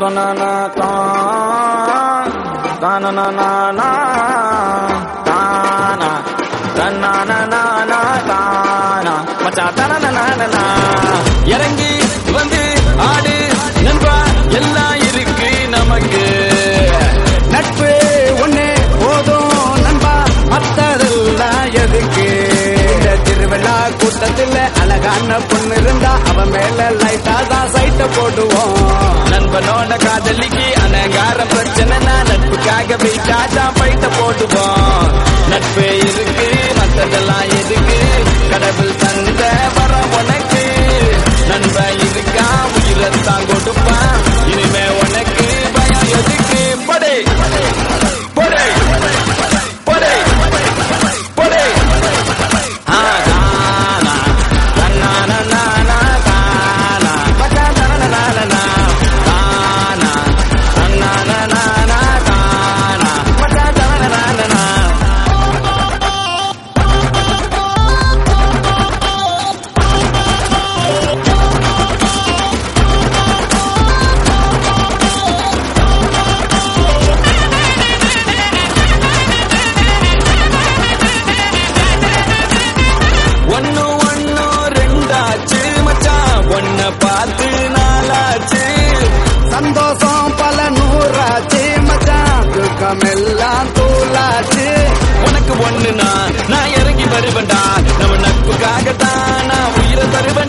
தனனா தான் தானனா தானா தன்னானா தானா மச்சான் தனனா இறங்கி வந்து ஆடு நண்பா எல்லாம் இருக்கு நமக்கு நட்பு ஒண்ணே போதும் நண்பா மத்ததெல்லாம் எதுக்கு இந்த திருவிழா கூட்டத்தில் அழகான பொண்ணு இருந்தா அவன் மேல லைட்டா தான் சண்டை போடுவோம். நண்பனோட காதலிக்கு அனகார பிரச்சனை நான் நட்புக்காக போயிட்டாதான் பைட்ட போட்டுப்போம் நட்பே தோலாட்டு உனக்கு ஒண்ணு நான் நான் இறங்கி வருவேன்டா. நம்ம நட்புக்காகத்தான் நான் உயிரை தருவேன்